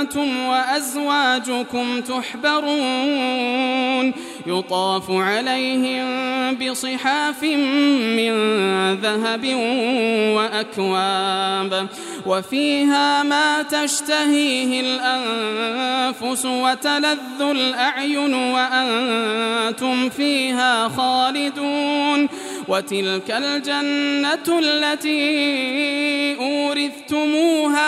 أنتم وأزواجكم تحبرون. يطاف عليهم بصحاف من ذهب وأكواب. وفيها ما تشتهيه الأنفس وتلذ الأعين وأنتم فيها خالدون. وتلك الجنة التي أورثتموها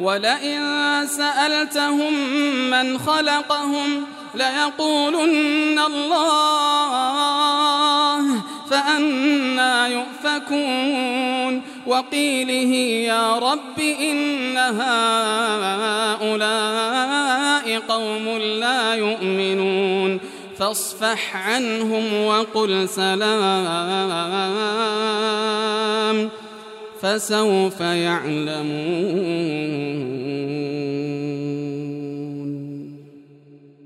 ولئن سألتهم من خلقهم ليقولن الله فأنا يؤفكون وقيله يا رب إن هؤلاء قوم لا يؤمنون فاصفح عنهم وقل سلام فسوف يعلمون